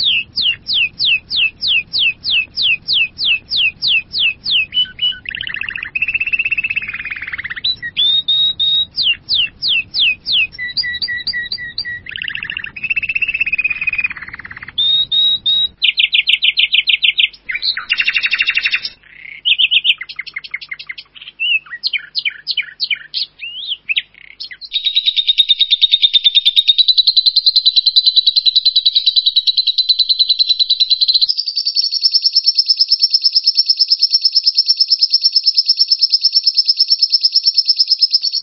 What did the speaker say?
you